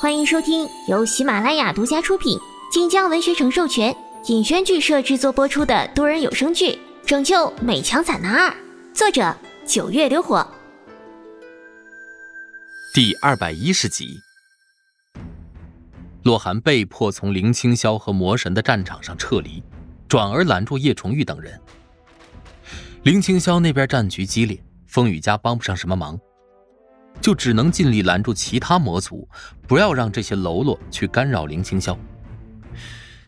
欢迎收听由喜马拉雅独家出品、晋江文学城授权、尹轩剧社制作播出的多人有声剧《拯救美强惨男二》，作者九月流火。第二百一十集，洛寒被迫从林清霄和魔神的战场上撤离，转而拦住叶崇玉等人。林清霄那边战局激烈，风雨家帮不上什么忙。就只能尽力拦住其他魔族，不要让这些喽啰去干扰林清霄。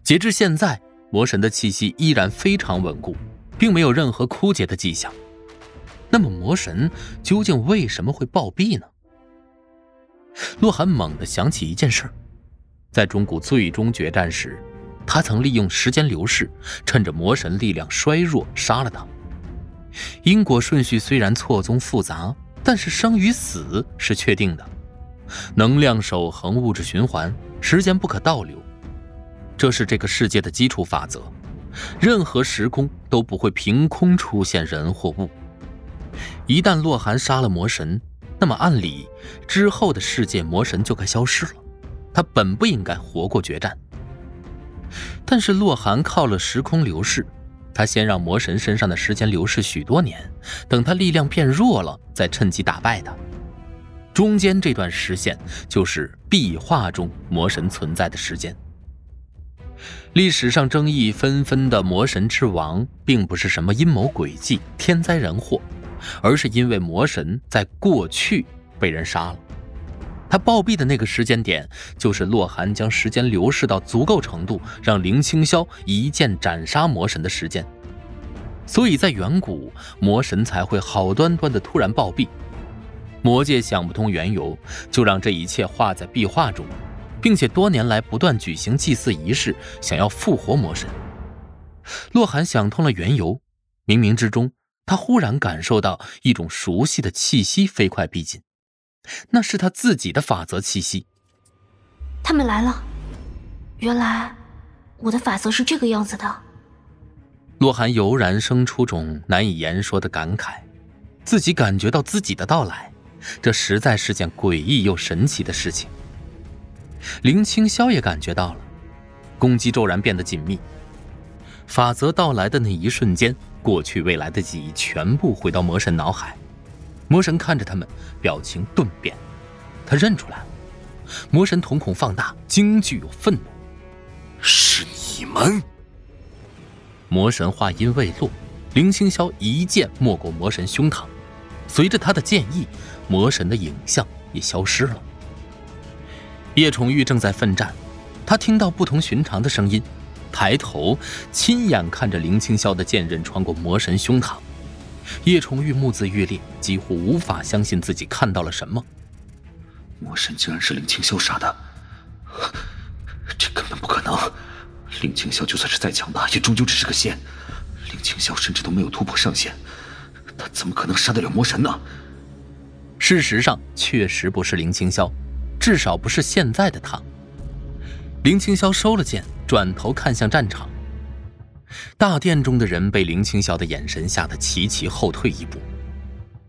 截至现在，魔神的气息依然非常稳固，并没有任何枯竭的迹象。那么，魔神究竟为什么会暴毙呢？洛寒猛地想起一件事，在中古最终决战时，他曾利用时间流逝，趁着魔神力量衰弱杀了他。因果顺序虽然错综复杂。但是生与死是确定的，能量守恒，物质循环，时间不可倒流，这是这个世界的基础法则。任何时空都不会凭空出现人或物。一旦洛寒杀了魔神，那么按理之后的世界魔神就该消失了，他本不应该活过决战。但是洛寒靠了时空流逝。他先让魔神身上的时间流逝许多年，等他力量变弱了，再趁机打败他。中间这段时线就是壁画中魔神存在的时间。历史上争议纷纷的魔神之王，并不是什么阴谋诡计、天灾人祸，而是因为魔神在过去被人杀了。他暴毙的那个时间点，就是洛寒将时间流逝到足够程度，让林清霄一剑斩杀魔神的时间。所以在远古，魔神才会好端端的突然暴毙。魔界想不通缘由，就让这一切画在壁画中，并且多年来不断举行祭祀仪式，想要复活魔神。洛寒想通了缘由，冥冥之中，他忽然感受到一种熟悉的气息飞快逼近。那是他自己的法则气息。他们来了，原来我的法则是这个样子的。洛寒油然生出种难以言说的感慨，自己感觉到自己的到来，这实在是件诡异又神奇的事情。林清霄也感觉到了，攻击骤然变得紧密。法则到来的那一瞬间，过去未来的记忆全部回到魔神脑海。魔神看着他们，表情顿变，他认出来了。魔神瞳孔放大，惊惧又愤怒：“是你们！”魔神话音未落，林清霄一剑没过魔神胸膛，随着他的剑意，魔神的影像也消失了。叶崇玉正在奋战，他听到不同寻常的声音，抬头亲眼看着林清霄的剑刃穿过魔神胸膛。叶崇玉目眦欲裂，几乎无法相信自己看到了什么。魔神竟然是林清霄杀的，这根本不可能！林清霄就算是再强大，也终究只是个仙。林清霄甚至都没有突破上限，他怎么可能杀得了魔神呢？事实上，确实不是林清霄，至少不是现在的他。林清霄收了剑，转头看向战场。大殿中的人被林清霄的眼神吓得齐齐后退一步，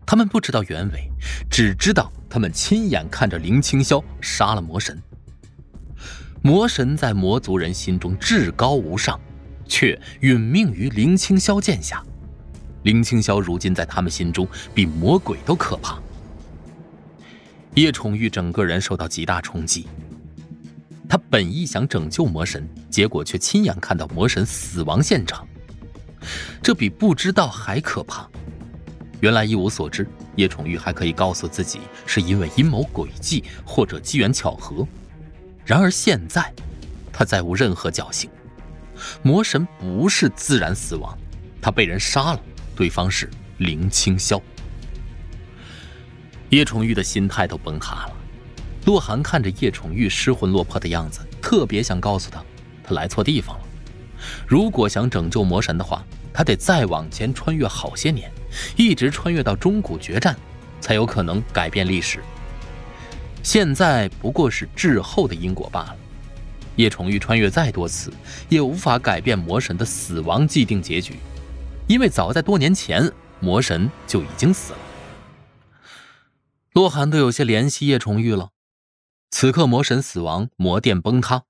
他们不知道原委，只知道他们亲眼看着林清霄杀了魔神。魔神在魔族人心中至高无上，却殒命于林清霄剑下。林清霄如今在他们心中比魔鬼都可怕。叶宠玉整个人受到极大冲击。他本意想拯救魔神，结果却亲眼看到魔神死亡现场，这比不知道还可怕。原来一无所知，叶宠玉还可以告诉自己是因为阴谋诡计或者机缘巧合。然而现在，他再无任何侥幸。魔神不是自然死亡，他被人杀了，对方是林清霄。叶宠玉的心态都崩塌了。洛寒看着叶宠玉失魂落魄的样子，特别想告诉他，他来错地方了。如果想拯救魔神的话，他得再往前穿越好些年，一直穿越到中古决战，才有可能改变历史。现在不过是滞后的因果罢了。叶宠玉穿越再多次，也无法改变魔神的死亡既定结局，因为早在多年前，魔神就已经死了。洛寒都有些怜惜叶宠玉了。此刻魔神死亡，魔殿崩塌，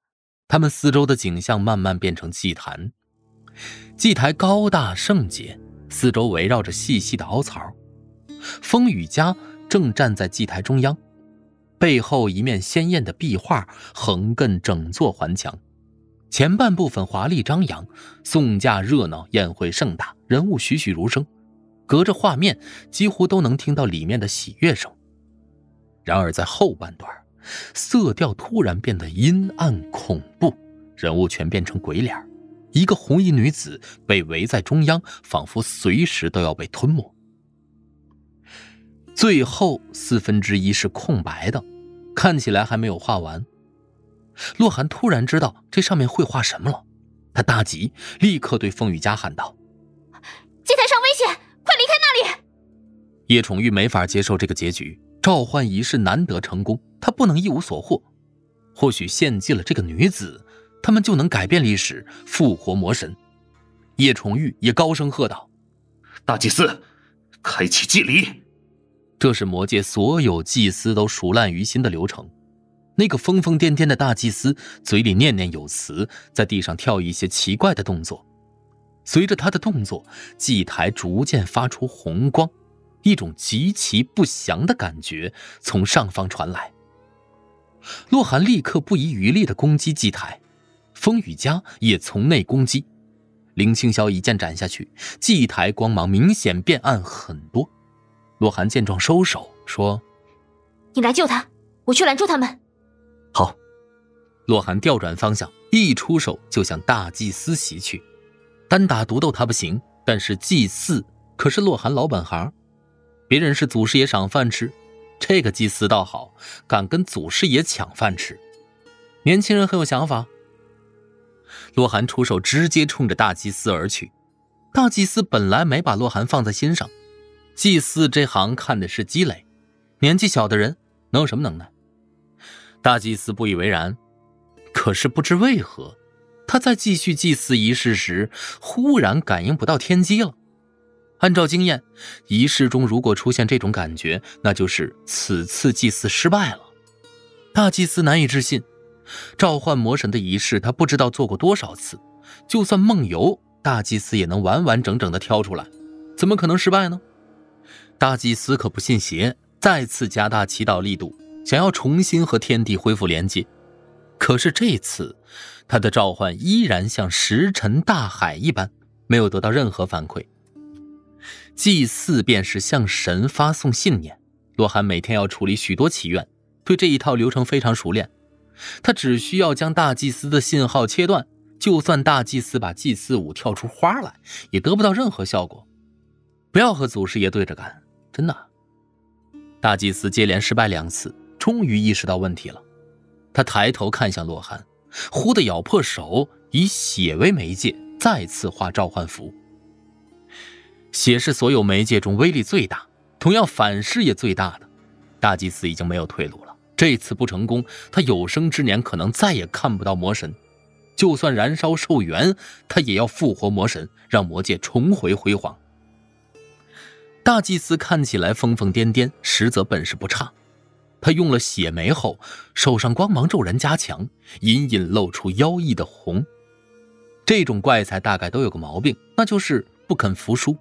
他们四周的景象慢慢变成祭坛。祭台高大圣洁，四周围绕着细细的凹槽。风雨家正站在祭台中央，背后一面鲜艳的壁画横亘整座环墙。前半部分华丽张扬，送驾热闹，宴会盛大，人物栩栩如生。隔着画面，几乎都能听到里面的喜悦声。然而在后半段，色调突然变得阴暗恐怖，人物全变成鬼脸。一个红衣女子被围在中央，仿佛随时都要被吞没。最后四分之一是空白的，看起来还没有画完。洛寒突然知道这上面会画什么了，他大急，立刻对风雨家喊道：“祭台上危险，快离开那里！”叶宠玉没法接受这个结局，召唤仪式难得成功，他不能一无所获。或许献祭了这个女子，他们就能改变历史，复活魔神。叶崇玉也高声喝道：“大祭司，开启祭礼！”这是魔界所有祭司都熟烂于心的流程。那个疯疯癫癫的大祭司嘴里念念有词，在地上跳一些奇怪的动作。随着他的动作，祭台逐渐发出红光，一种极其不祥的感觉从上方传来。洛寒立刻不遗余力地攻击祭台，风雨家也从内攻击。林青霄一剑斩下去，祭台光芒明显变暗很多。洛寒见状收手，说：“你来救他，我去拦住他们。”好，洛寒调转方向，一出手就向大祭司袭去。单打独斗他不行，但是祭祀可是洛寒老本行。别人是祖师爷赏饭吃，这个祭司倒好，敢跟祖师爷抢饭吃。年轻人很有想法。洛寒出手，直接冲着大祭司而去。大祭司本来没把洛寒放在心上，祭祀这行看的是积累，年纪小的人能有什么能耐？大祭司不以为然，可是不知为何，他在继续祭祀仪式时，忽然感应不到天机了。按照经验，仪式中如果出现这种感觉，那就是此次祭祀失败了。大祭司难以置信，召唤魔神的仪式他不知道做过多少次，就算梦游，大祭司也能完完整整的挑出来，怎么可能失败呢？大祭司可不信邪，再次加大祈祷力度。想要重新和天地恢复连接，可是这次他的召唤依然像石沉大海一般，没有得到任何反馈。祭祀便是向神发送信念，洛寒每天要处理许多祈愿，对这一套流程非常熟练。他只需要将大祭司的信号切断，就算大祭司把祭祀舞跳出花来，也得不到任何效果。不要和祖师爷对着干，真的。大祭司接连失败两次。终于意识到问题了，他抬头看向洛寒，忽地咬破手，以血为媒介，再次画召唤符。血是所有媒介中威力最大，同样反噬也最大的。大祭司已经没有退路了，这次不成功，他有生之年可能再也看不到魔神。就算燃烧寿元，他也要复活魔神，让魔界重回辉煌。大祭司看起来疯疯癫癫，实则本事不差。他用了血媒后，手上光芒骤然加强，隐隐露出妖异的红。这种怪才大概都有个毛病，那就是不肯服输。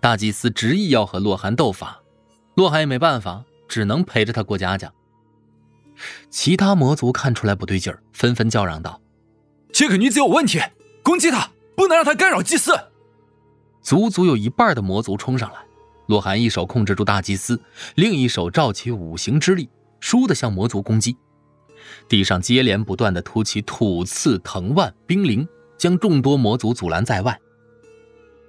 大祭司执意要和洛寒斗法，洛寒也没办法，只能陪着他过家家。其他魔族看出来不对劲儿，纷纷叫嚷道：“这个女子有问题，攻击她，不能让她干扰祭司。”足足有一半的魔族冲上来。洛寒一手控制住大祭司，另一手召起五行之力，倏地向魔族攻击。地上接连不断的突起土刺、藤蔓、冰凌，将众多魔族阻拦在外。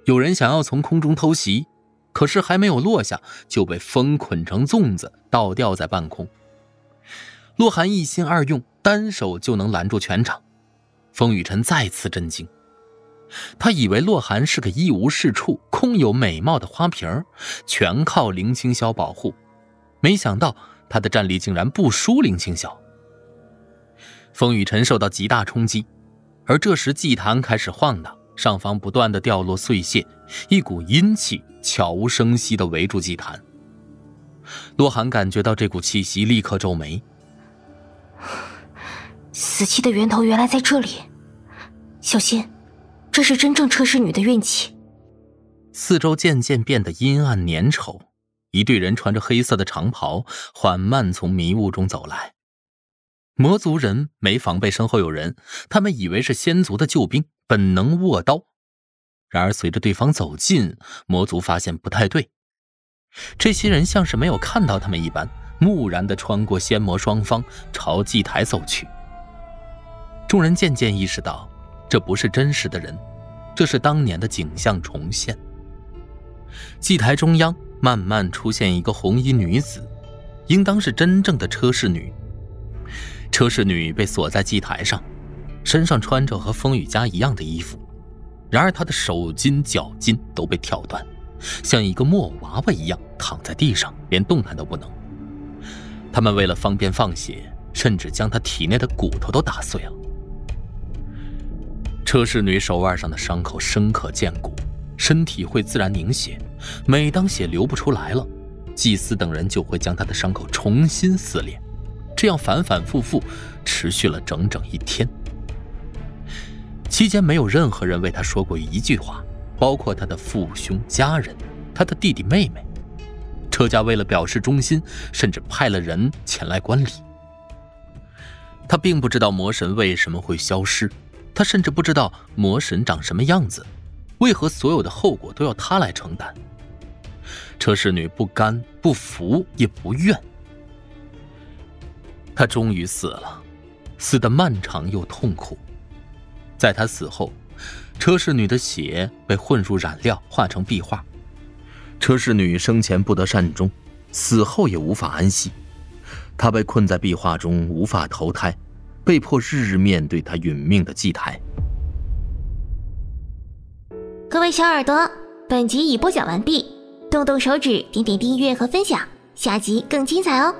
有人想要从空中偷袭，可是还没有落下，就被风捆成粽子，倒吊在半空。洛寒一心二用，单手就能拦住全场。风雨晨再次震惊。他以为洛寒是个一无是处、空有美貌的花瓶全靠林青霄保护，没想到他的战力竟然不输林青霄。风雨晨受到极大冲击，而这时祭坛开始晃荡，上方不断的掉落碎屑，一股阴气悄无声息的围住祭坛。洛寒感觉到这股气息，立刻皱眉。死气的源头原来在这里，小心，这是真正车氏女的运气。四周渐渐变得阴暗粘稠，一队人穿着黑色的长袍，缓慢从迷雾中走来。魔族人没防备身后有人，他们以为是仙族的救兵，本能握刀。然而随着对方走近，魔族发现不太对，这些人像是没有看到他们一般，木然地穿过仙魔双方，朝祭台走去。众人渐渐意识到，这不是真实的人，这是当年的景象重现。祭台中央慢慢出现一个红衣女子，应当是真正的车氏女。车氏女被锁在祭台上，身上穿着和风雨家一样的衣服，然而她的手筋脚筋都被挑断，像一个木偶娃娃一样躺在地上，连动弹都不能。他们为了方便放血，甚至将她体内的骨头都打碎了。车氏女手腕上的伤口深可见骨，身体会自然凝血，每当血流不出来了，祭司等人就会将她的伤口重新撕裂。这样反反复复，持续了整整一天。期间没有任何人为他说过一句话，包括他的父兄家人、他的弟弟妹妹。车家为了表示忠心，甚至派了人前来观礼。他并不知道魔神为什么会消失，他甚至不知道魔神长什么样子，为何所有的后果都要他来承担。车氏女不甘、不服，也不愿。他终于死了，死得漫长又痛苦。在他死后，车氏女的血被混入染料，化成壁画。车氏女生前不得善终，死后也无法安息。她被困在壁画中，无法投胎，被迫日日面对她殒命的祭台。各位小耳朵，本集已播讲完毕，动动手指，点点订阅和分享，下集更精彩哦！